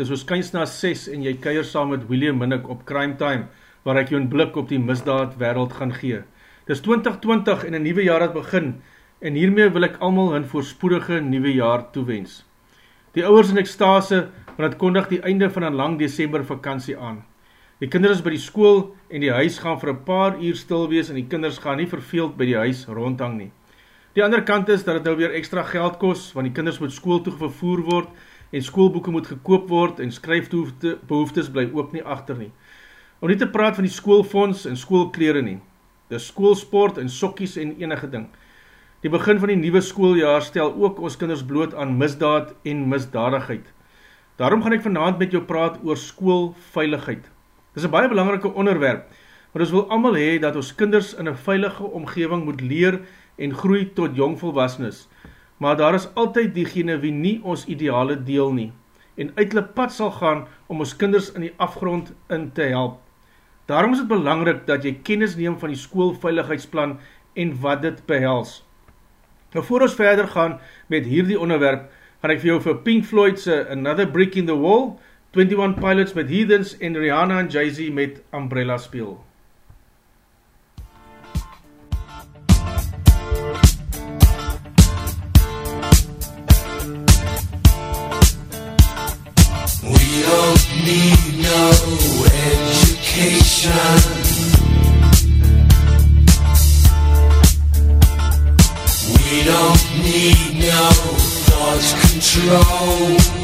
Dis ons kyns na 6 en jy kuier saam met William Minnick op Crime Time, waar ek jou een blik op die misdaad wereld gaan gee. Dis 2020 en een nieuwe jaar het begin, en hiermee wil ek allemaal hun voorspoedige nieuwe jaar toewens. Die ouwers in ekstase, want het kondig die einde van een lang december vakantie aan. Die kinders by die school en die huis gaan vir een paar uur stil wees en die kinders gaan nie verveeld by die huis rondhang nie. Die andere kant is dat het nou weer extra geld kost, want die kinders moet school toe vervoer word en schoolboeken moet gekoop word en skryfbehoeftes bly ook nie achter nie. Om nie te praat van die schoolfonds en schoolkleren nie, die schoolsport en sokkies en enige ding. Die begin van die nieuwe schooljaar stel ook ons kinders bloot aan misdaad en misdadigheid. Daarom gaan ek vanavond met jou praat oor schoolveiligheid. Dit is een baie belangrike onderwerp, maar ons wil allemaal hee dat ons kinders in een veilige omgeving moet leer en groei tot jongvolwassenes, maar daar is altyd diegene wie nie ons ideale deel nie, en uit hulle pad sal gaan om ons kinders in die afgrond in te help. Daarom is het belangrik dat jy kennis neem van die schoolveiligheidsplan en wat dit behels. Nou voor ons verder gaan met hierdie onderwerp, gaan ek vir jou vir Pink Floydse Another Brick in the Wall, 21 Pilots met Heathens en Rihanna en Jay-Z met Umbrella speel. Need no education. We don't need no thought control.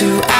To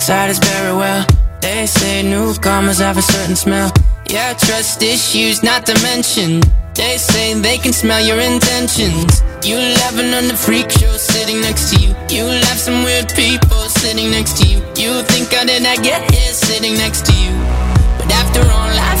With outsiders very well. They say newcomers have a certain smell. Yeah, trust issues not to mention. They say they can smell your intentions. You laughing on the freak show sitting next to you. You laugh some weird people sitting next to you. You think I did not get here sitting next to you. But after all I've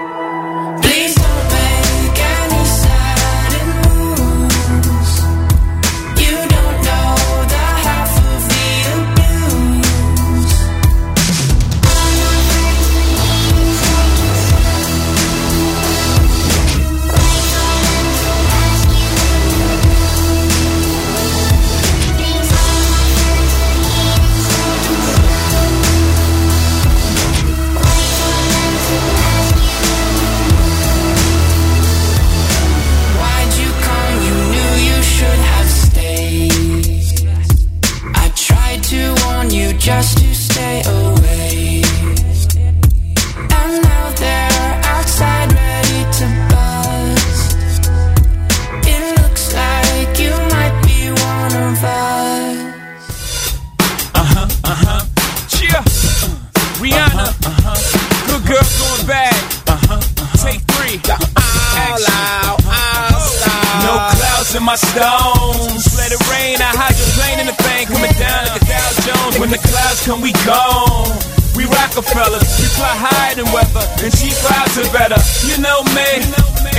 My stones. Let it rain. I hydroplane in the thing coming down like a Dow Jones. When the clouds come, we gone. We Rockefellers, we fly higher than weather, and cheap vibes are better. You know me,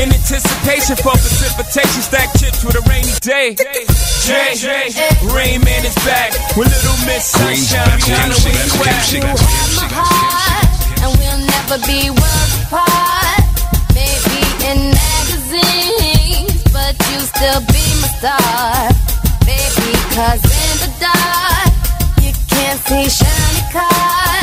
in anticipation for precipitation, stack chips with a rainy day. Jay, Rain Man is back with Little Miss Sunshine. Rihanna, where you at? You have my heart, and we'll never be worlds apart. Maybe in magazines, but you still be my star. Baby, cause in the dark, you can't see shiny cars.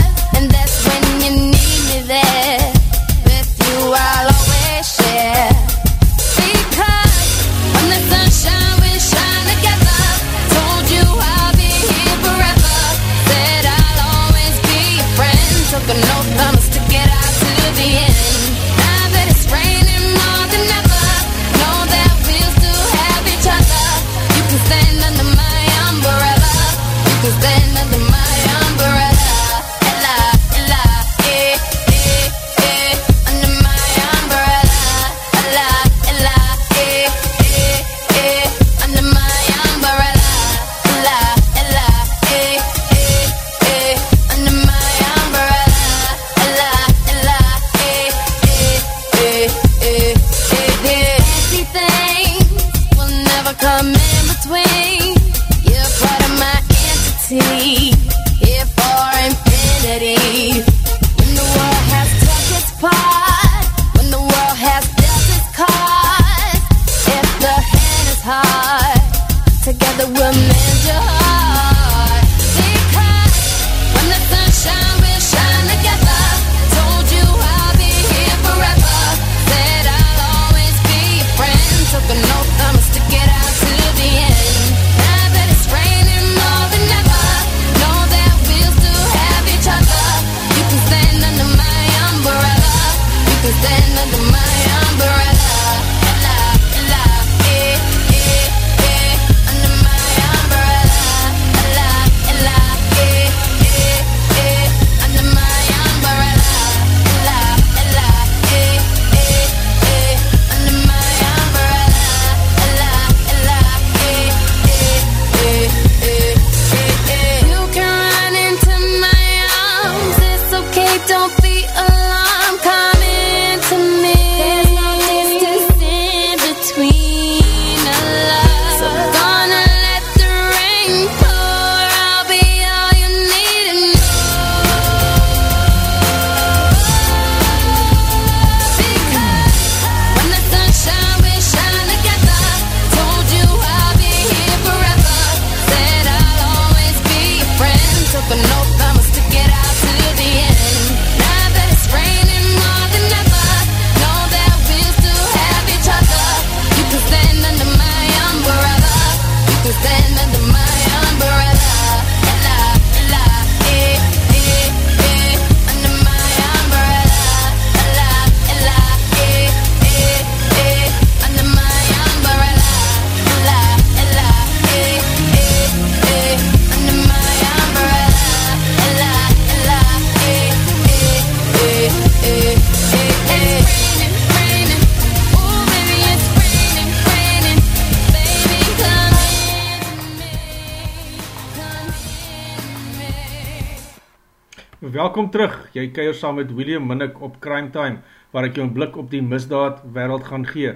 Welkom terug. Jy kuier saam met William Minnick op Crime Time waar ek jou 'n blik op die misdaad wêreld gaan gee.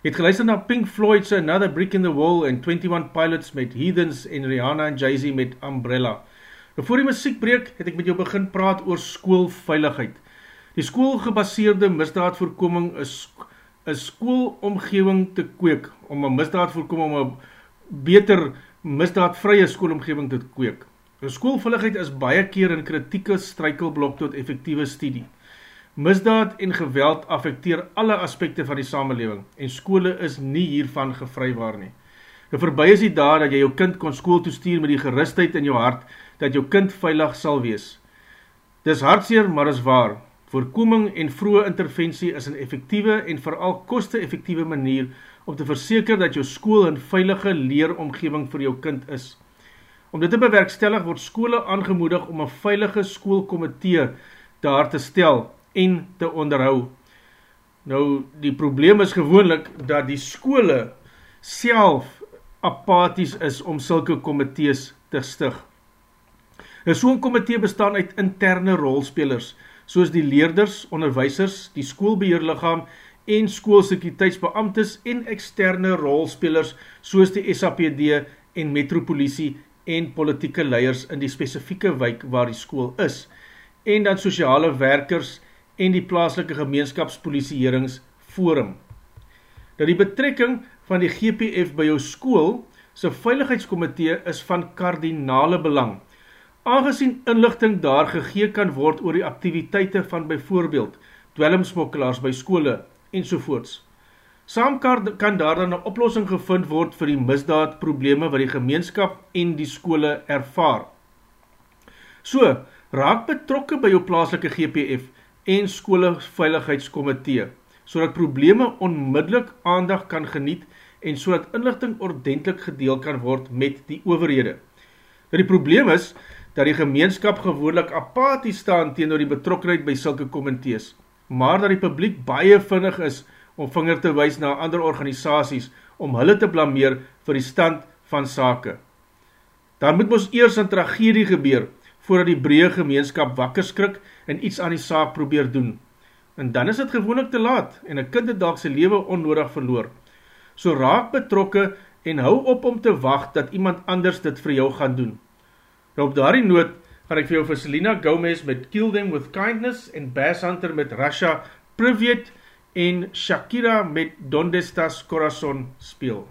Jy het geluister na Pink Floyd se Another Brick in the Wall en 21 Pilots met Heathens en Rihanna en Jay-Z met Umbrella. Nou voor die musiekbreek het ek met jou begin praat oor skoolveiligheid. Die skoolgebaseerde misdaadvoorkoming is 'n skoolomgewing te kweek om 'n misdaadvoorkoming om 'n beter misdaadvrye skoolomgewing te kweek. Skoolveiligheid is baie keer 'n kritieke struikelblok tot effektiewe studie. Misdaad en geweld affekteer alle aspekte van die samelewing en skole is nie hiervan gevrywaar nie. Nou verby is die dae dat jy jou kind kon skool toe stuur met die gerustheid in jou hart dat jou kind veilig sal wees. Dis hartseer, maar is waar. Voorkoming en vroeë intervensie is 'n effektiewe en veral koste-effektiewe manier om te verseker dat jou skool 'n veilige leeromgewing vir jou kind is. Om dit te bewerkstellig word skole aangemoedig om 'n veilige skoolkomitee daar te stel en te onderhou. Nou die probleem is gewoonlik dat die skole self apaties is om sulke komitees te stig. Nou so 'n komitee bestaan uit interne rolspelers soos die leerders, onderwysers, die skoolbeheerliggaam en skoolsekuriteitsbeamptes en eksterne rolspelers soos die SAPD en metropolisie en politieke leiers in die spesifieke wijk waar die skool is en dan sosiale werkers en die plaaslike gemeenskapspolisieeringsforum. Dat die betrekking van die GPF by jou school sy veiligheidskomitee is van kardinale belang, aangezien inlichting daar gegee kan word oor die activiteite van byvoorbeeld dwelmsmokkelaars by skole en sovoorts. Saam kan daar dan een oplossing gevind word vir die misdaadprobleme wat die gemeenskap en die skole ervaar. So, raak betrokke by jou plaaslike GPF en skole veiligheidskomitee, so dat probleme onmiddellik aandag kan geniet en so dat inlichting ordentlik gedeel kan word met die overhede. Nou die probleem is, dat die gemeenskap gewoonlik apathie staan teen die betrokkenheid by sulke komitees, maar dat die publiek baie vinnig is om vinger te wys na ander organisaties om hulle te blameer vir die stand van sake. Daar moet ons eers een tragedie gebeur, voordat die breë gemeenskap wakker skrik en iets aan die saak probeer doen. En dan is het gewoonlik te laat en een kind het dag sy leven onnodig verloor. So raak betrokke en hou op om te wacht dat iemand anders dit vir jou gaan doen. Nou op daarie noot gaan ek vir jou vir Selena Gomez met Kill Them With Kindness en Bass Hunter met Rasha Privet en Shakira met Donde Estas Corazon speel.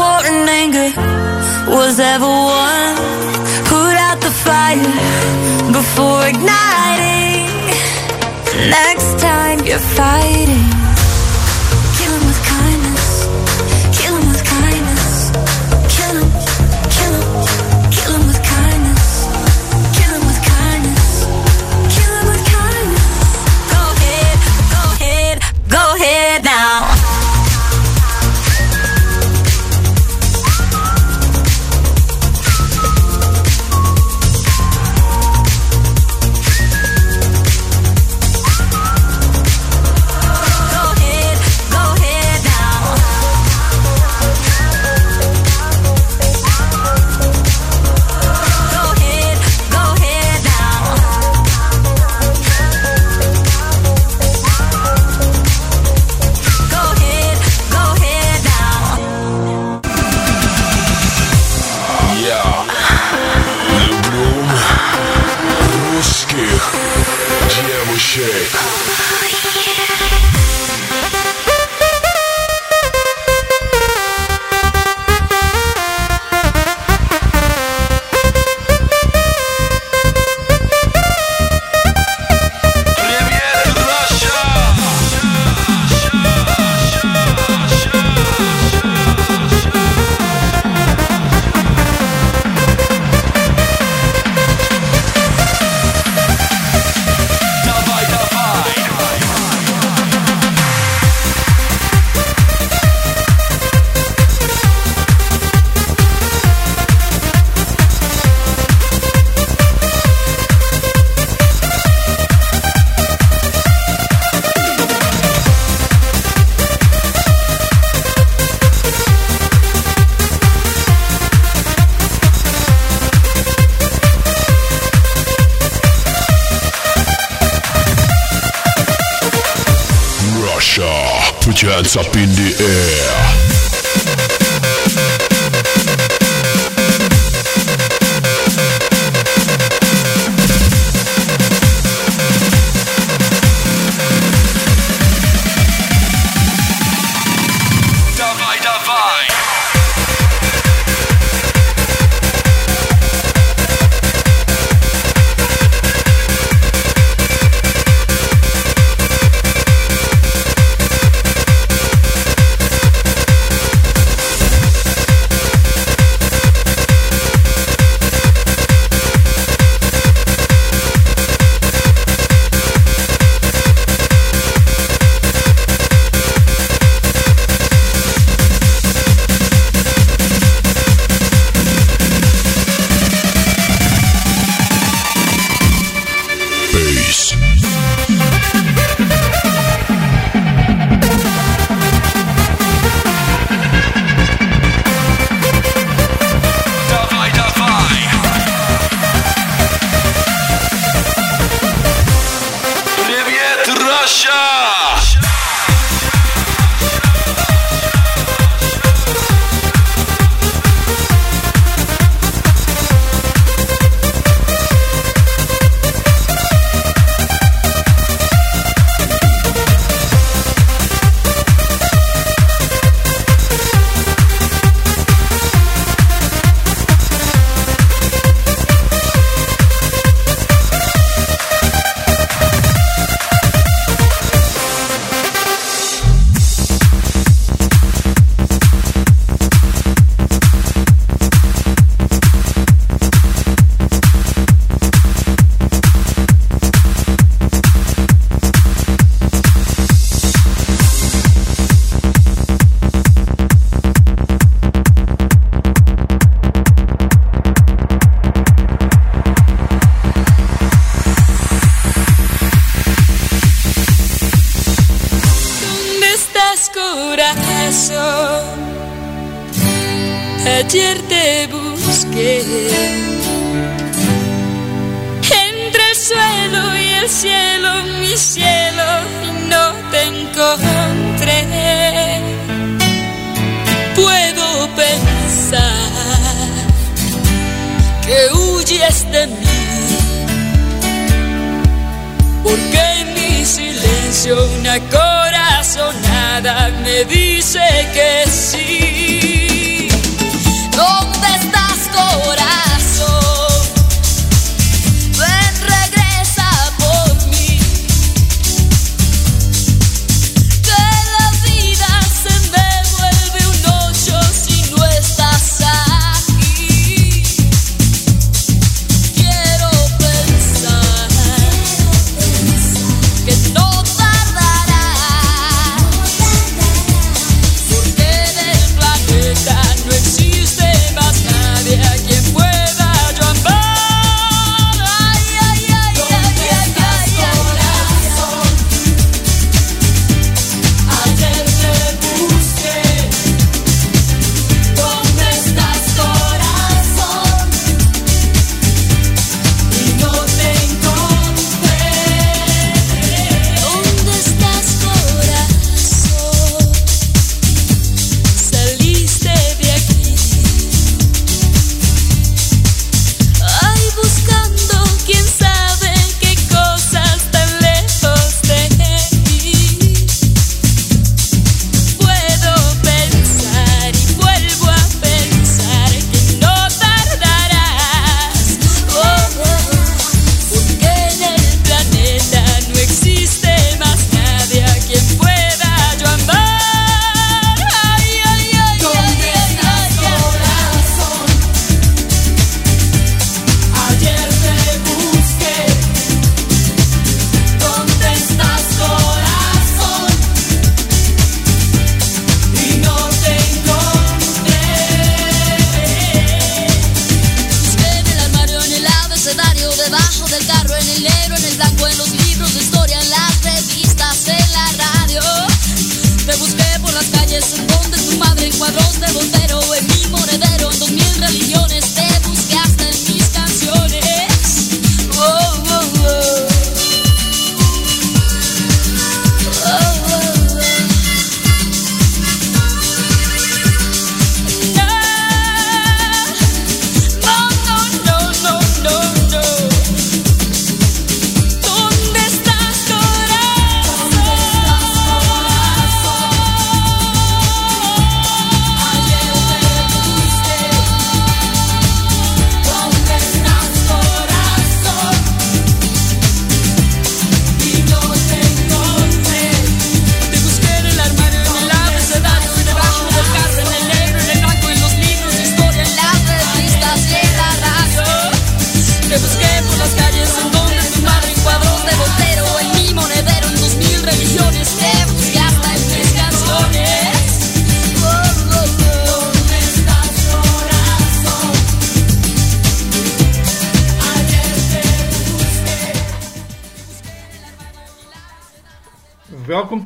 war and anger was ever won. Put out the fire before igniting. Next time you're fighting.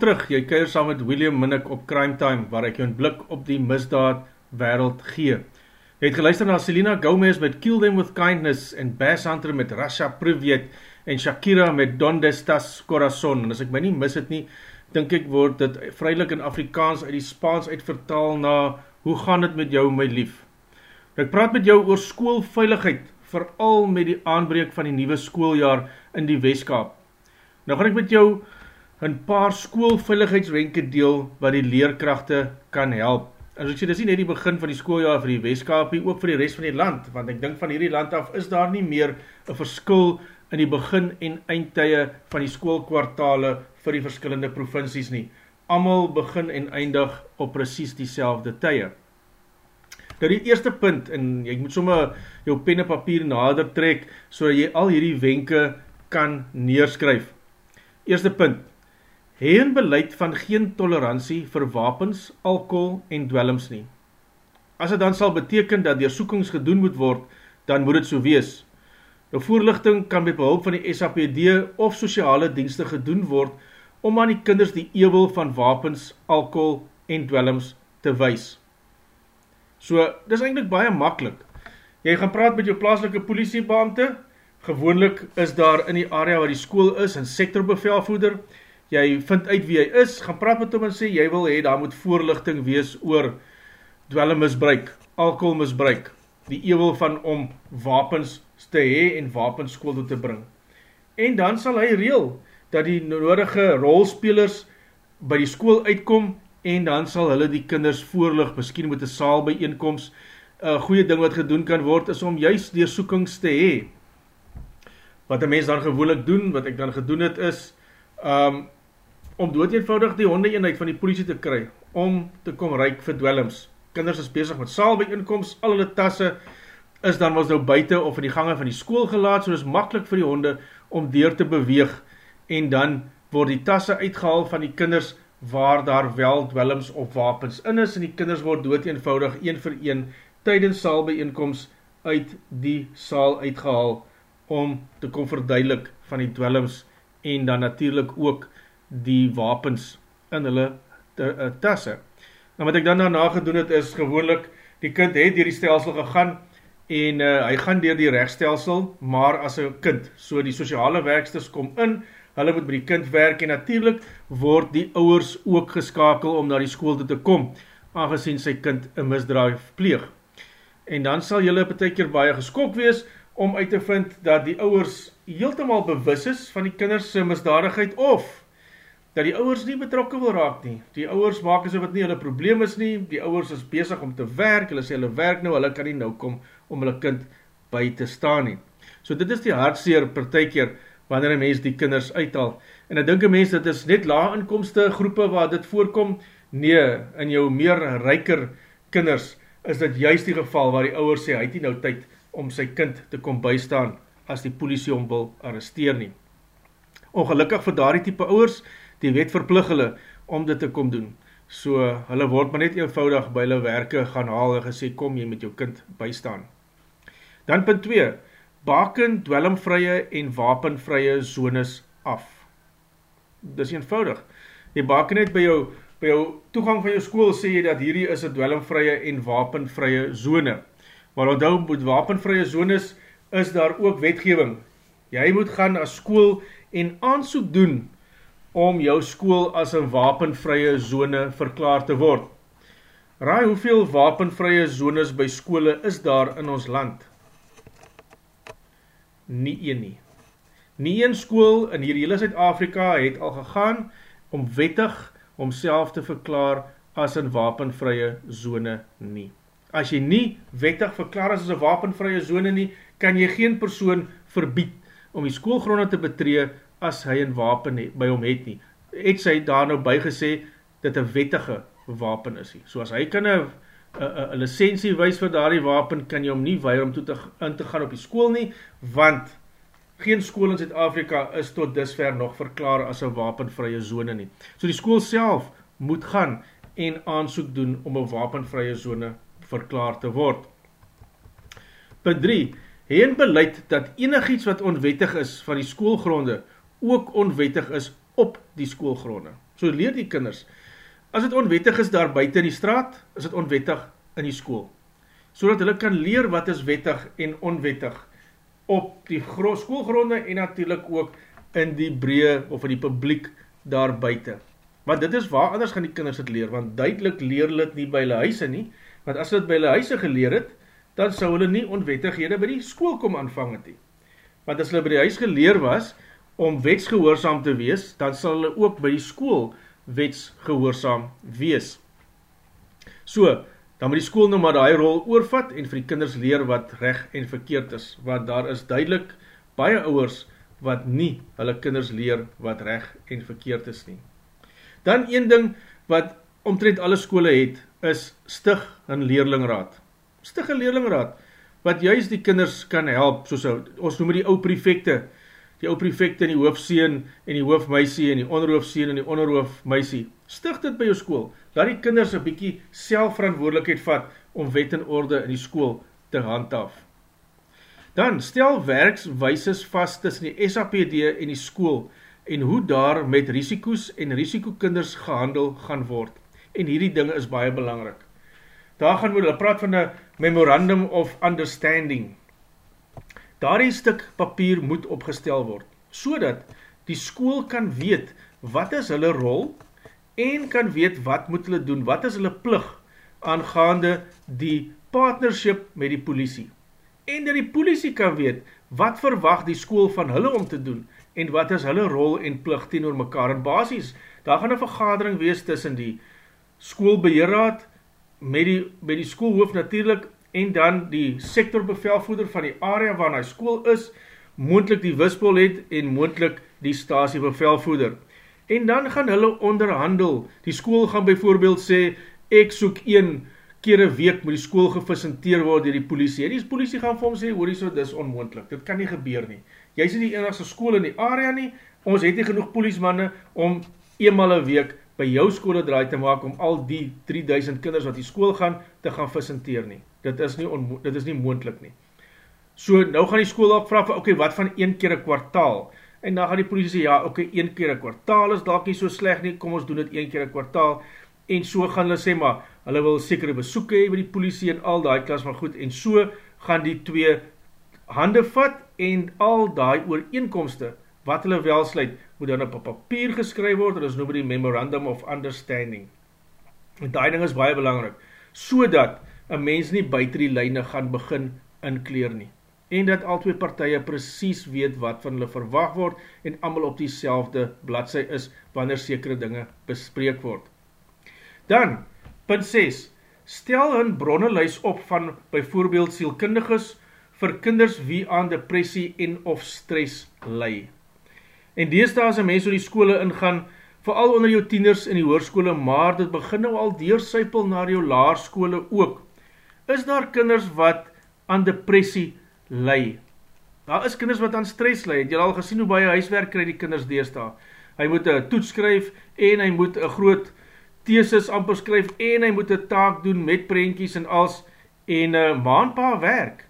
Terug, jy kuier saam met William Minnick op Crime Time, waar ek jou een blik op die misdaad wereld gee. Jy het geluister na Selena Gomez met Kill Them With Kindness en Bass Hunter met Rasha Privet en Shakira met Donde Estas Corazon. En as ek my nie mis het nie, dink ek word dit vrylik in Afrikaans uit die Spaans uitvertaal na Hoe gaan dit met jou my lief? Ek praat met jou oor skoolveiligheid, veral met die aanbreek van die nuwe skooljaar in die Weskaap. Nou gaan ek met jou een paar skoolveiligheidswenke deel wat die leerkrachte kan help. So ek sê, dit is nie net die begin van die schooljaar vir die Westkapie, ook vir die rest van die land, want ek dink van hierdie land af is daar nie meer een verskil in die begin en eindtye van die schoolkwartale vir die verskillende provincies nie. Amal begin en eindig op precies die selfde tye. Nou die eerste punt, en jy moet sommer jou pen en papier nader trek, so jy al hierdie wenke kan neerskryf. Eerste punt, hee een beleid van geen tolerantie vir wapens, alcohol en dwellings nie. As het dan sal beteken dat deursoekings gedoen moet word, dan moet het so wees. Nou voorlichting kan met behulp van die SAPD of sociale dienste gedoen word, om aan die kinders die ewel van wapens, alcohol en dwellings te wys. So, dis eindelijk baie makkelijk. Jy gaan praat met jou plaaslike politiebeamte, gewoonlik is daar in die area waar die school is, een sectorbevelvoeder, jy vind uit wie hy is, gaan praat met hom en sê, jy wil hee, daar moet voorlichting wees oor dwellemisbruik, alcoholmisbruik, die ewel van om wapens te hee en wapens school toe te bring. En dan sal hy reel, dat die nodige rolspelers by die school uitkom, en dan sal hulle die kinders voorlig, miskien met een saal bijeenkomst, een goeie ding wat gedoen kan word, is om juist deursoekings te hee. Wat een mens dan gewoonlik doen, wat ek dan gedoen het is, um, om dood eenvoudig die honde eenheid van die politie te kry, om te kom reik vir dwellings. Kinders is bezig met saal bijeenkomst, al hulle tasse is dan was nou buiten of in die gange van die school gelaat, so is makkelijk vir die honde om deur te beweeg, en dan word die tasse uitgehaal van die kinders, waar daar wel dwellings of wapens in is, en die kinders word dood eenvoudig, een vir een, tydens saalbijeenkomst uit die saal uitgehaal, om te kom verduidelik van die dwellings, en dan natuurlijk ook die wapens in hulle te, uh, tasse. En wat ek dan daarna gedoen het, is gewoonlik, die kind het dier die stelsel gegaan, en uh, hy gaan dier die rechtstelsel, maar as een kind, so die sociale werksters kom in, hulle moet by die kind werk, en natuurlijk word die ouwers ook geskakel om na die school te, te kom, aangezien sy kind een misdraaf pleeg. En dan sal jylle betekeer baie geskok wees, om uit te vind dat die ouwers heeltemaal bewus is van die kinders misdadigheid, of dat die ouwers nie betrokken wil raak nie. Die ouwers maak asof het nie hulle probleem is nie, die ouwers is bezig om te werk, hulle sê hulle werk nou, hulle kan nie nou kom om hulle kind by te staan nie. So dit is die hartseer partijkeer, wanneer een mens die kinders uithaal. En ek dink een mens, dit is net laag inkomste groepe waar dit voorkom, nee, in jou meer ryker kinders, is dit juist die geval waar die ouwers sê, hy het nie nou tyd om sy kind te kom bystaan, as die politie om wil arresteer nie. Ongelukkig vir daar die type ouwers, die wet verplig hulle om dit te kom doen. So, hulle word maar net eenvoudig by hulle werke gaan haal en gesê, kom jy met jou kind bystaan. Dan punt 2, baken dwellingvrye en wapenvrye zones af. Dis eenvoudig. Jy baken net by jou by jou toegang van jou skool sê jy dat hierdie is 'n dwelmvrye en wapenvrye zone. Maar onthou met wapenvrye zones is daar ook wetgewing. Jy moet gaan as skool en aansoek doen om jou skool as 'n wapenvrye zone verklaar te word. Raai hoeveel wapenvrye zones by skole is daar in ons land? Nie een nie. Nie een skool in hierdie hele Suid-Afrika het al gegaan om wettig homself te verklaar as 'n wapenvrye zone nie. As jy nie wettig verklaar as 'n wapenvrye zone nie, kan jy geen persoon verbied om die skoolgronde te betree as hy 'n wapen het, by hom het nie. Het sy daar nou bygesê dit 'n wettige wapen is nie. So as hy kan 'n 'n lisensie wys vir daardie wapen, kan jy hom nie weier om toe te in te gaan op die skool nie, want geen skool in Suid-Afrika is tot dusver nog verklaar as 'n wapenvrye sone nie. So die skool self moet gaan en aansoek doen om 'n wapenvrye sone verklaar te word. Punt 3. Heen beleid dat enigiets wat onwettig is van die skoolgronde ook onwettig is op die skoolgronde. So leer die kinders As dit onwettig is daar buite in die straat, is dit onwettig in die skool. Sodat hulle kan leer wat is wettig en onwettig op die skoolgronde en natuurlik ook in die breë of in die publiek daar buite. Maar dit is waar anders gaan die kinders dit leer, want duidelik leer hulle dit nie by hulle huise nie, want as hulle dit by hulle huise geleer het, dan sou hulle nie onwettighede by die skool kom aanvang het nie. Want as hulle by die huis geleer was om wetsgehoorsaam te wees, dan sal hulle ook by die skool wetsgehoorsaam wees. So, dan moet die skool nou maar die rol oorvat en vir die kinders leer wat reg en verkeerd is, want daar is duidelik baie ouwers wat nie hulle kinders leer wat reg en verkeerd is nie. Dan een ding wat omtrent alle skole het, is stig een leerlingraad. Stig een leerlingraad, wat juist die kinders kan help, soos ons noem die ou prefecte, die ou prefecte en die hoofseen en die hoofmeisie en die onderhoofseen en die onderhoofmeisie. Stig dit by jou school. Laat die kinders een bykie selfverantwoordelikheid vat om wet en orde in die school te handhaaf. Dan stel werkswijses vast tussen die SAPD en die school en hoe daar met risiko's en risikokinders gehandel gaan word. En hierdie dinge is baie belangrik. Daar gaan we, hulle praat van een memorandum of understanding, Daardie stuk papier moet opgestel word, so dat die school kan weet wat is hulle rol en kan weet wat moet hulle doen, wat is hulle plug aangaande die partnership met die politie. En dat die politie kan weet wat verwag die school van hulle om te doen en wat is hulle rol en plug teen oor mekaar. En basis, daar gaan een vergadering wees tussen die schoolbeheerraad met die, met die schoolhoof natuurlijk en dan die sektorbevelvoeder van die area waar hy school is, moendlik die wispel het en moendlik die stasiebevelvoeder. En dan gaan hulle onderhandel, die school gaan bijvoorbeeld sê, ek soek een keer een week moet die school gefacenteer word dier die politie. En die politie gaan vir hom sê, hoor die so, dis onmoendlik, dit kan nie gebeur nie. Jy is die enigste school in die area nie, ons het nie genoeg poliesmanne om eenmaal een week by jou skole draai te maak om al die 3000 kinders wat die school gaan, te gaan facenteer nie dit is nie, dit is nie moendlik nie. So, nou gaan die school ook vraag, ok, wat van een keer een kwartaal? En dan gaan die politie sê, ja, ok, een keer een kwartaal is dalk nie so sleg nie, kom ons doen dit een keer een kwartaal. En so gaan hulle sê, maar, hulle wil sekere besoeken hee by die politie en al die klas van goed, en so gaan die twee hande vat, en al die ooreenkomste, wat hulle wel sluit, moet dan op papier geskryf word, en is noem die Memorandum of Understanding. En die ding is baie belangrik, so een mens nie buiten die lijne gaan begin inkleer nie. En dat al twee partije precies weet wat van hulle verwacht word en allemaal op die selfde bladse is wanneer sekere dinge bespreek word. Dan, punt 6, stel hun bronnenlijs op van bijvoorbeeld sielkundiges vir kinders wie aan depressie en of stress lei. En deesdaal as een mens oor die skole ingaan, vooral onder jou tieners in die hoorskole, maar dit begin nou al deersuipel naar jou laarskole ook, is daar kinders wat aan depressie lei. Daar is kinders wat aan stress lei. Het jy al gesien hoe baie huiswerk kry die kinders deesdae? Hy moet 'n toets skryf en hy moet 'n groot tesis amper skryf en hy moet 'n taak doen met prentjies en als en 'n uh, maandpa werk.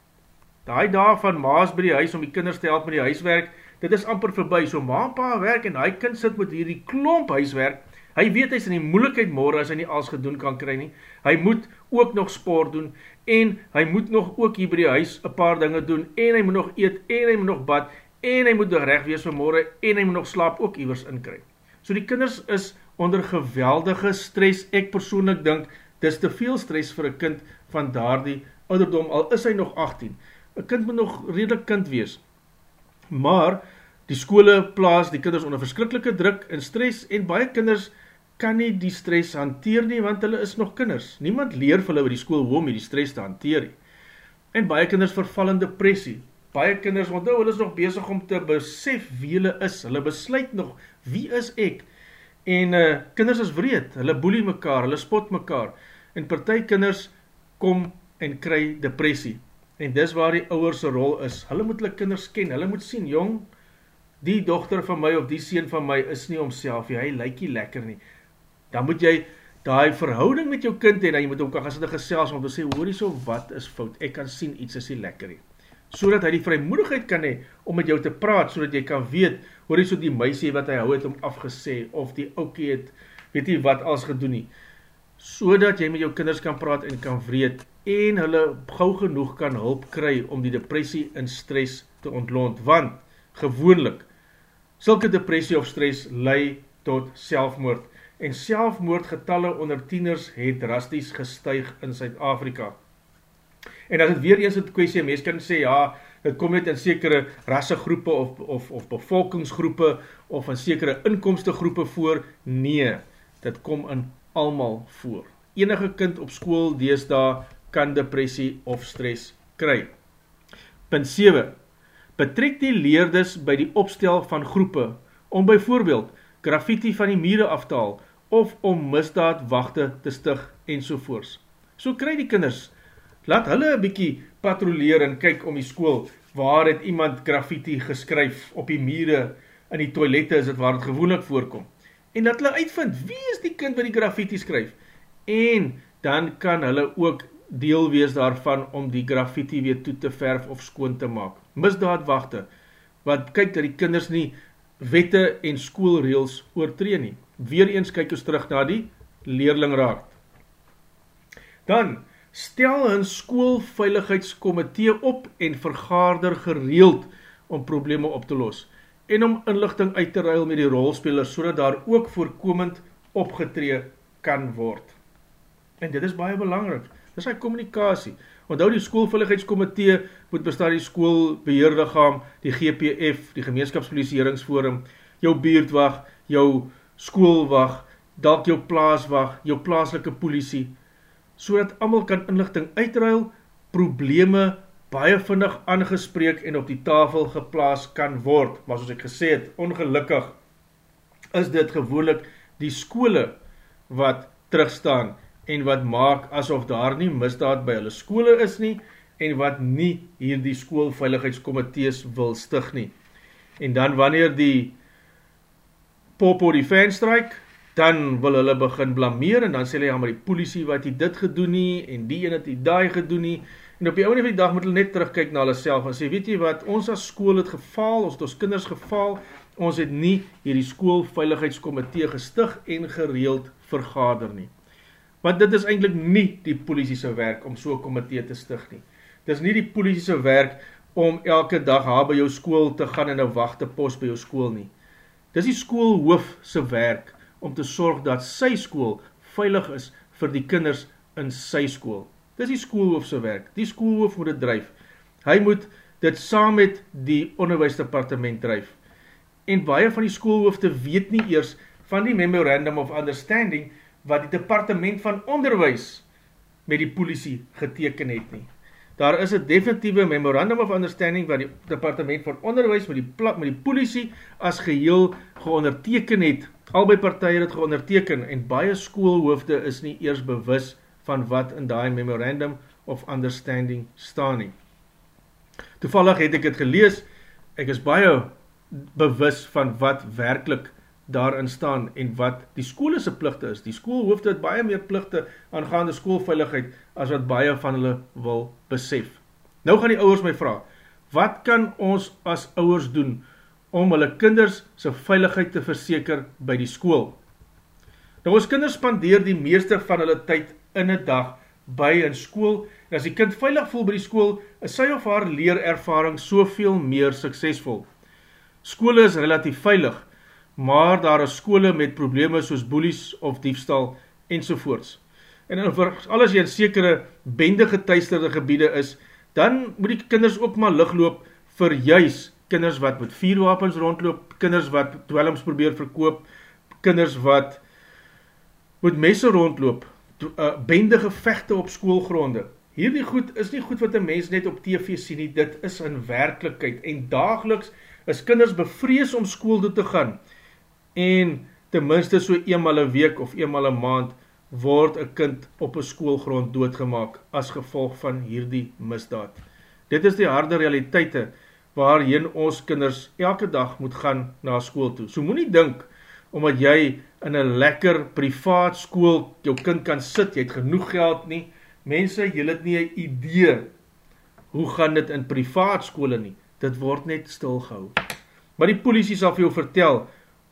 Daai dae van ma's by die huis om die kinders te help met die huiswerk, dit is amper verby. So maandpa werk en hy kind sit met hierdie klomp huiswerk. Hy weet hy is in die moeilikheid môre as hy nie alles gedoen kan kry nie. Hy moet ook nog sport doen en hy moet nog ook hier by die huis 'n paar dinge doen en hy moet nog eet en hy moet nog bad en hy moet nog reg wees vir môre en hy moet nog slaap ook iewers inkry. So die kinders is onder geweldige stres. Ek persoonlik dink dis te veel stres vir 'n kind van daardie ouderdom al is hy nog 18. 'n Kind moet nog redelik kind wees. Maar die skole plaas die kinders onder verskriklike druk en stres en baie kinders kan nie die stres hanteer nie want hulle is nog kinders. Niemand leer vir hulle by die skool hoe om die stres te hanteer nie. En baie kinders verval in depressie. Baie kinders onthou hulle is nog besig om te besef wie hulle is. Hulle besluit nog wie is ek? En uh kinders is wreed. Hulle boelie mekaar, hulle spot mekaar. En party kinders kom en kry depressie. En dis waar die ouers se rol is. Hulle moet hulle kinders ken. Hulle moet sien, jong, die dogter van my of die seun van my is nie homself nie. Hy lyk nie lekker nie. Dan moet jy daai verhouding met jou kind hê dat jy met hom kan gaan sit en gesels om te sê, "Hoorie so, wat is fout? Ek kan sien iets is nie lekker nie." Sodat hy die vrymoedigheid kan hê om met jou te praat sodat jy kan weet, hoorie so die meisie wat hy hou het hom afgesê of die oukie het weet jy wat als gedoen nie. Sodat jy met jou kinders kan praat en kan weet en hulle gou genoeg kan hulp kry om die depressie en stres te ontlont want gewoonlik sulke depressie of stres lei tot selfmoord en selfmoordgetalle onder tieners het drasties gestyg in Suid-Afrika. En as dit weer eens 'n kwessie mense kan sê ja, dit kom net in sekere rassegroepe of of of bevolkingsgroepe of in sekere inkomstegroepe voor. Nee, dit kom in almal voor. Enige kind op skool deesdae kan depressie of stres kry. Punt 7. Betrek die leerders by die opstel van groepe om byvoorbeeld graffiti van die mure af te haal of om misdaadwagte te stig ensovoorts. So kry die kinders laat hulle 'n bietjie patrolleer en kyk om die skool waar het iemand graffiti geskryf op die mure in die toilette is dit waar dit gewoonlik voorkom. En dat hulle uitvind wie is die kind wat die graffiti skryf en dan kan hulle ook deel wees daarvan om die graffiti weer toe te verf of skoon te maak. Misdaadwagte wat kyk dat die kinders nie wette en skoolreëls oortree nie. Weereens kyk ons terug na die leerlingraad. Dan stel 'n skoolveiligheidskomitee op en vergader gereeld om probleme op te los en om inligting uit te ruil met die rolspelers sodat daar ook voorkomend opgetree kan word. En dit is baie belangrik. Dis hy kommunikasie. Onthou die skoolveiligheidskomitee moet bestaan die skoolbeheerliggaam, die GPF, die gemeenskapspolisieeringsforum, jou buurtwag, jou skoolwag, dalk jou plaaswag, jou plaaslike polisie, sodat almal kan inligting uitruil, probleme baie vinnig aangespreek en op die tafel geplaas kan word. Maar soos ek gesê het, ongelukkig is dit gewoonlik die skole wat terugstaan en wat maak asof daar nie misdaad by hulle skole is nie en wat nie hierdie skoolveiligheidskomitees wil stig nie. En dan wanneer die Popo die fan strike, dan wil hulle begin blameer en dan sê hulle ja maar die polisie wat het dit gedoen nie en die een het die daai gedoen nie. En op die ouene van die dag moet hulle net terugkyk na hulle self en sê weet jy wat, ons as skool het gefaal, ons het ons kinders gefaal. Ons het nie hierdie skoolveiligheidskomitee gestig en gereeld vergader nie. Want dit is eintlik nie die polisie se werk om so 'n komitee te stig nie. Dis nie die polisie se werk om elke dag haar by jou skool te gaan en 'n wagte pos by jou skool nie. Dis die skoolhoof se werk om te sorg dat sy skool veilig is vir die kinders in sy skool. Dis die skoolhoof se werk. Die skoolhoof moet dit dryf. Hy moet dit saam met die onderwysdepartement dryf. En baie van die skoolhoofde weet nie eers van die memorandum of understanding wat die departement van onderwys met die polisie geteken het nie. Daar is 'n definitiewe memorandum of understanding wat die departement van onderwys met die met die polisie as geheel geonderteken het. Albei partye het geonderteken en baie skoolhoofde is nie eers bewus van wat in daai memorandum of understanding staan nie. Toevallig het ek dit gelees. Ek is baie bewus van wat werklik daarin staan en wat die skole se pligte is. Die skoolhoofde het baie meer pligte aangaande skoolveiligheid as wat baie van hulle wil besef. Nou gaan die ouers my vra, wat kan ons as ouers doen om hulle kinders se veiligheid te verseker by die skool? Nou ons kinders spandeer die meeste van hulle tyd in 'n dag by in skool en as die kind veilig voel by die skool, is sy of haar leerervaring soveel meer suksesvol. Skole is relatief veilig, maar daar is skole met probleme soos boelies of diefstal ensovoorts. En al as jy in sekere bende getuisterde gebiede is, dan moet die kinders ook maar ligloop vir juis kinders wat met vierwapens rondloop, kinders wat dwelms probeer verkoop, kinders wat met messe rondloop, uh, bende gevechte op skoolgronde. Hierdie goed is nie goed wat een mens net op tv sien nie, dit is in werkelijkheid. En dageliks is kinders bevrees om school toe te gaan. En tenminste so eenmaal een week of eenmaal een maand word een kind op een schoolgrond doodgemaak as gevolg van hierdie misdaad. Dit is die harde realiteite waarheen ons kinders elke dag moet gaan na school toe. So moet nie dink, omdat jy in een lekker privaat school jou kind kan sit, jy het genoeg geld nie, mense, jy het nie een idee, hoe gaan dit in privaat skole nie, dit word net stilgehou. Maar die politie sal vir jou vertel,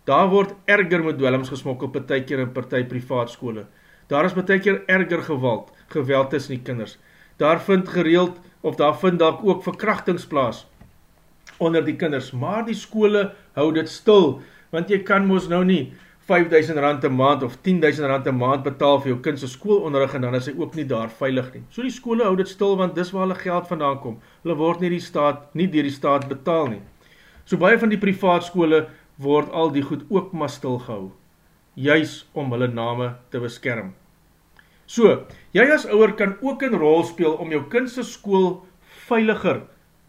daar word erger met dwellings gesmokkel, partijkeer in partij privaat skole, daar is partijkeer erger geweld, geweld tussen die kinders, daar vind gereeld, of daar vind daar ook verkrachtingsplaas, onder die kinders, maar die skole hou dit stil, want jy kan moos nou nie 5000 rand een maand of 10.000 rand een maand betaal vir jou kindse skoolonderrig en dan is hy ook nie daar veilig nie. So die skole hou dit stil want dis waar hulle geld vandaan kom. Hulle word nie die staat, nie dier die staat betaal nie. So baie van die privaat skole word al die goed ook maar stil gehou, juis om hulle name te beskerm. So, jy as ouwer kan ook een rol speel om jou kindse skool veiliger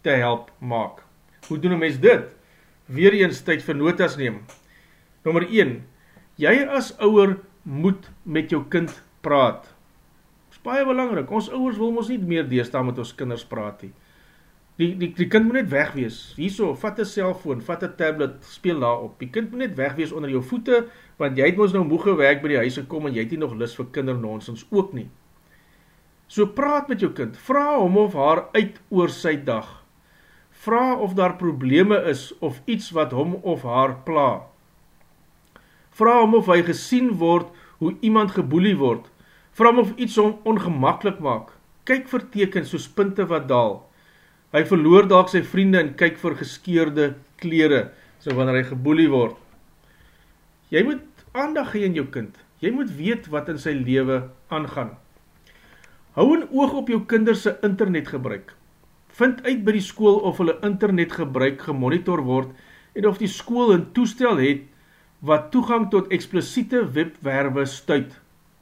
te help maak. Hoe doen een mens dit? Weer eens tyd vir notas neem. Nummer 1, jy as ouwer moet met jou kind praat. Dit is baie belangrik, ons ouwers wil ons nie meer deestaan met ons kinders praat nie. Die, die, die kind moet net wegwees, hierso, vat een cellfoon, vat een tablet, speel daar op, die kind moet net wegwees onder jou voete, want jy het ons nou moe gewerk by die huis gekom, en jy het nie nog list vir kindernonsens ook nie. So praat met jou kind, vraag hom of haar uit oor sy dag, vraag of daar probleme is, of iets wat hom of haar plaag, Vraag hom of hy gesien word hoe iemand geboelie word. Vraag hom of iets hom ongemakkelijk maak. Kyk vir tekens soos pinte wat daal. Hy verloor daak sy vriende en kyk vir geskeerde kleren, so wanneer hy geboelie word. Jy moet aandag gee in jou kind. Jy moet weet wat in sy leven aangaan. Hou een oog op jou kinderse internetgebruik. Vind uit by die school of hulle internetgebruik gemonitor word en of die school een toestel het wat toegang tot expliciete webwerwe stuit.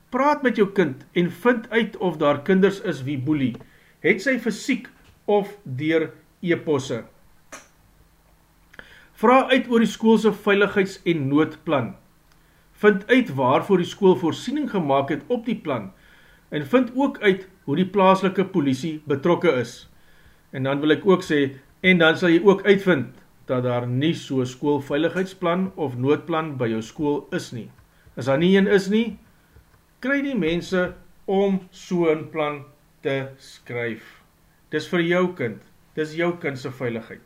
Praat met jou kind en vind uit of daar kinders is wie boelie. Het sy fysiek of dier e-posse. Vraag uit oor die schoolse veiligheids- en noodplan. Vind uit waarvoor die school voorsiening gemaakt het op die plan en vind ook uit hoe die plaaslike politie betrokke is. En dan wil ek ook sê, en dan sal jy ook uitvind dat daar nie so skoolveiligheidsplan of noodplan by jou skool is nie. As daar nie een is nie, kry die mense om so een plan te skryf. Dis vir jou kind, dis jou kindse veiligheid.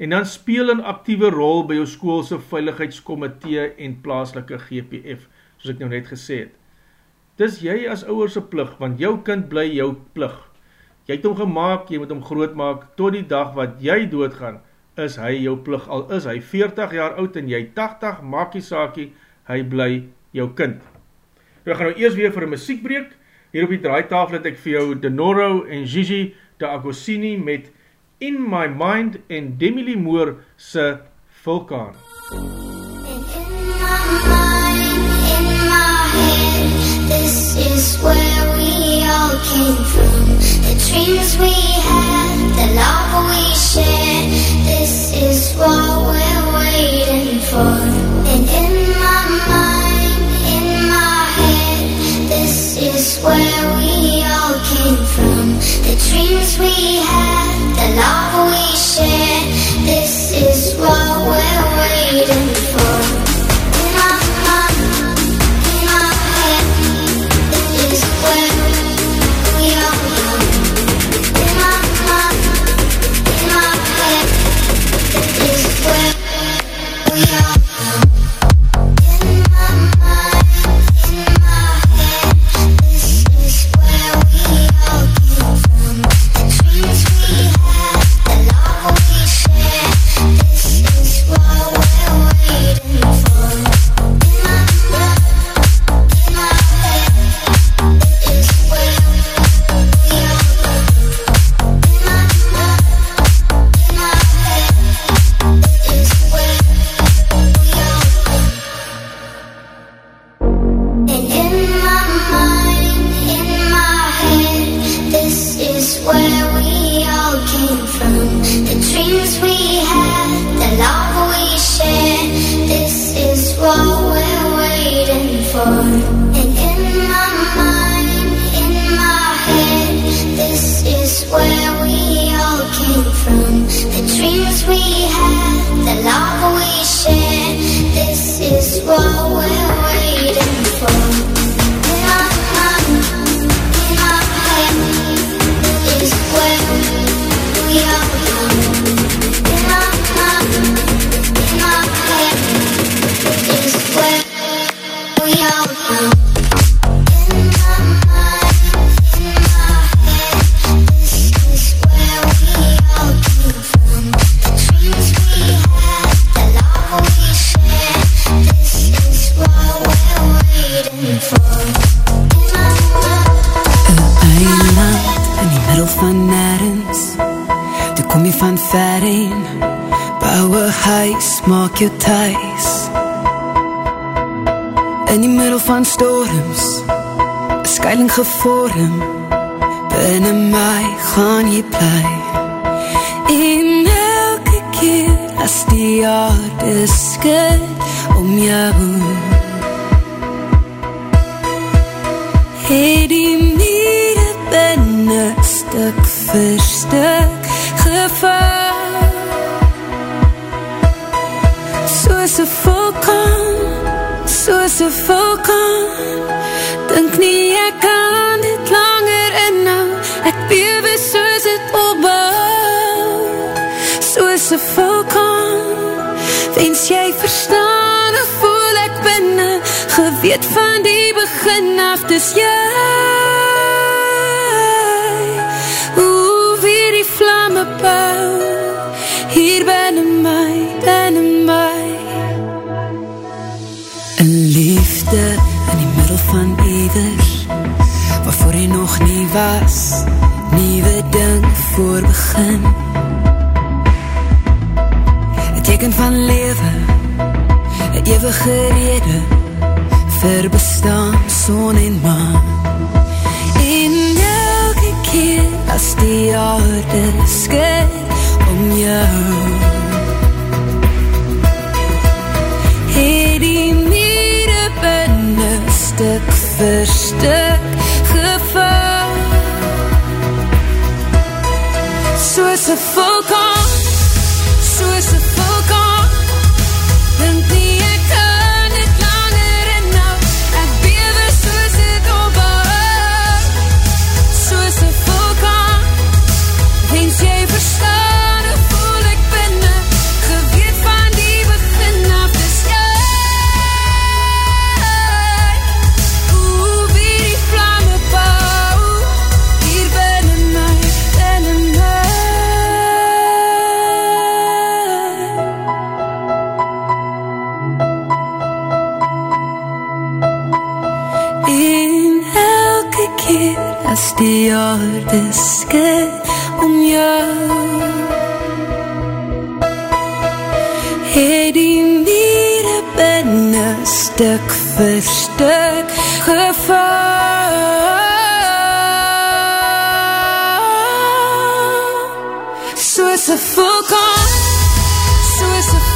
En dan speel een actieve rol by jou skoolse veiligheidskomitee en plaaslike GPF, soos ek nou net gesê het. Dis jy as ouwerse plig, want jou kind bly jou plig. Jy het hom gemaakt, jy moet hom groot maak, tot die dag wat jy doodgaan, is hy jou plig, al is hy 40 jaar oud en jy 80, maak die saakie, hy bly jou kind. Nou gaan nou eers weer vir een muziekbreek, hier op die draaitafel het ek vir jou Denoro en Gigi de Agosini met In My Mind en Demi Lee Moore se Vulkaan. This is where we all came from. The dreams we had, the love we shared. This is what we're waiting for. We had, the love we shared. This is what we're was. Nieuwe ding voor begin. Een teken van lewe Een eeuwige rede Vir bestaan, son en maan En elke keer as die aarde skud om jou. Het die mure binne stuk vir stuk geval soos een vulkaan soos een die aarde skud om jou Het die mire binne stuk vir stuk geval Soos een vulkaan Soos een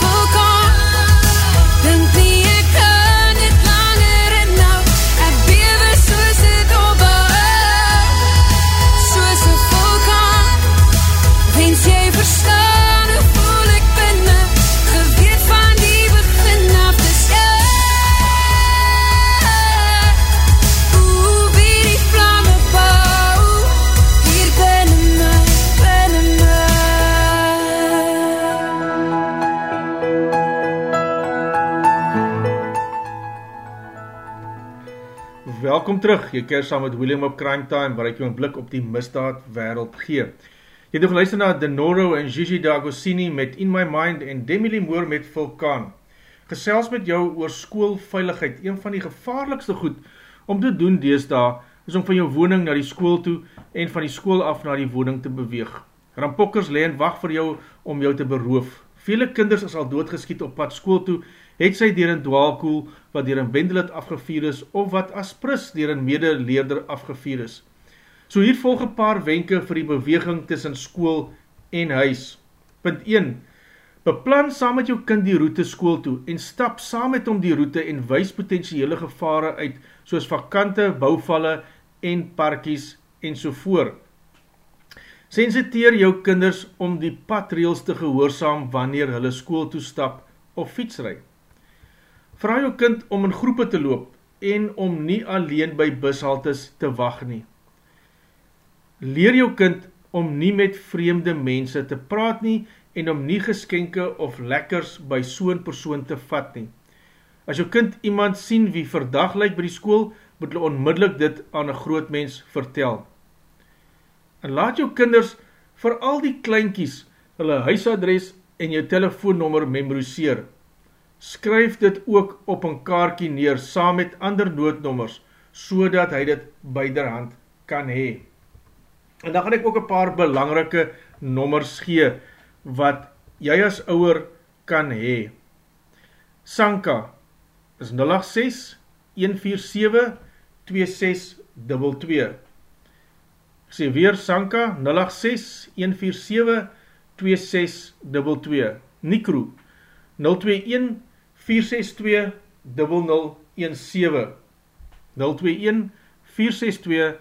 Welkom terug, jy keer saam met William op Crime Time, waar ek jou een blik op die misdaad wereld gee. Jy het nog geluister na Denoro en Gigi D'Agostini met In My Mind en Demi Lee Moore met Vulkaan. Gesels met jou oor skoolveiligheid, een van die gevaarlikste goed om te doen deesdae, is om van jou woning na die skool toe en van die skool af na die woning te beweeg. Rampokkers leen wacht vir jou om jou te beroof. Vele kinders is al doodgeskiet op pad skool toe, het sy dier een dwaalkoel wat dier een bendelit afgevier is of wat as pris dier een medeleerder afgevier is. So hier volg een paar wenke vir die beweging tussen skool en huis. Punt 1. Beplan saam met jou kind die route skool toe en stap saam met hom die route en wys potentiële gevare uit soos vakante, bouwvalle en parkies en so voort. Sensiteer jou kinders om die padreels te gehoorsaam wanneer hulle skool toestap of fietsry. Vra jou kind om in groepe te loop en om nie alleen by bushaltes te wag nie. Leer jou kind om nie met vreemde mense te praat nie en om nie geskenke of lekkers by so'n persoon te vat nie. As jou kind iemand sien wie verdag lyk by die school, moet hulle onmiddellik dit aan een groot mens vertel. En laat jou kinders vir al die kleinkies hulle huisadres en jou telefoonnummer memoriseer. Skryf dit ook op een kaartje neer saam met ander noodnommers, so dat hy dit beiderhand kan hee. En dan gaan ek ook een paar belangrike nommers gee, wat jy as ouwer kan hee. Sanka is 086 147 2622 Ek sê weer Sanka 086 147 2622 Nikro 021 462 0017 021 462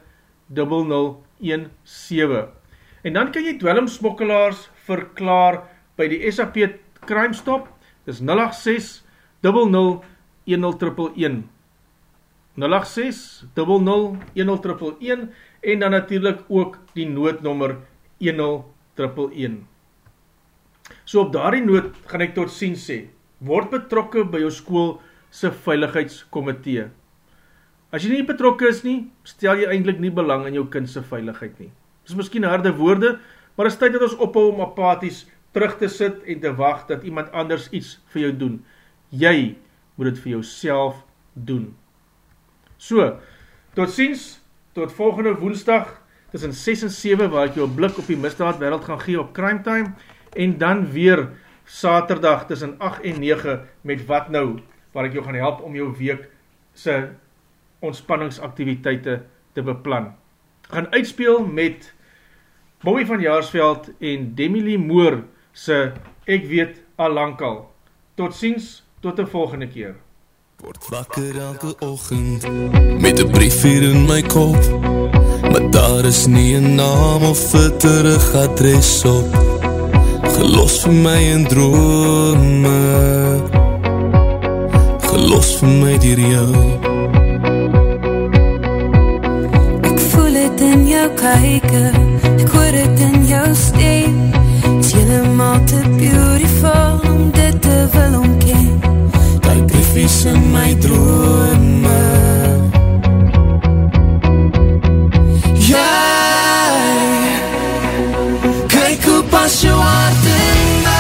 0017 En dan kan jy dwelmsmokkelaars verklaar by die SAP Crime Stop, dis 086 00 1011 086 00 1011 en dan natuurlijk ook die noodnommer 1011. So op daardie nood gaan ek tot sien sê, word betrokke by jou school sy veiligheidskomitee. As jy nie betrokke is nie, stel jy eindelijk nie belang in jou kindse veiligheid nie. Dit is miskien harde woorde, maar is tyd dat ons ophou om apathies terug te sit en te wacht dat iemand anders iets vir jou doen. Jy moet het vir jou doen. So, tot ziens, tot volgende woensdag, tussen 6 en 7, waar ek jou blik op die misdaad wereld gaan gee op Crime Time, en dan weer saterdag tussen 8 en 9 met Wat Nou, waar ek jou gaan help om jou week sy ontspanningsaktiviteite te beplan. Gaan uitspeel met Bobby van Jaarsveld en Demi Lee Moore sy Ek weet al lang al. Tot ziens, tot volgende keer. Word wakker elke ochend Met een brief hier in my kop Maar daar is nie een naam of een terug adres op Gelos vir my in drome. Gelos vir my dier jou. Ek voel het in jou kyke. Ek hoor het in jou stem. Is helemaal te beautiful om dit te wil omken Die briefies in my drome Pas jou hart in my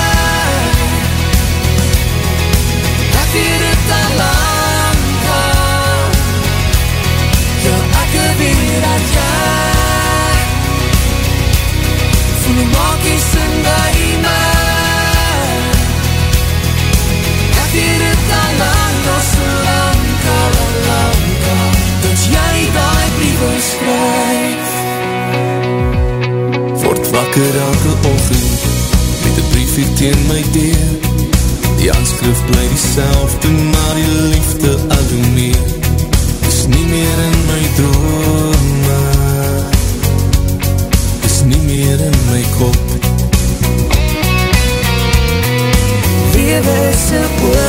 Ek weet het al lang al Ja, ek weet dat jy Voel hoe maak jy sin by my Ek weet het al lang al so lang al lang al Dat jy die briewe skryf Word wakker elke ochend teen my deur. Die aanskrif bly die selfde Maar die liefde al hoe meer Is nie meer in my drome. Is nie meer in my kop. Lewe is een oogwind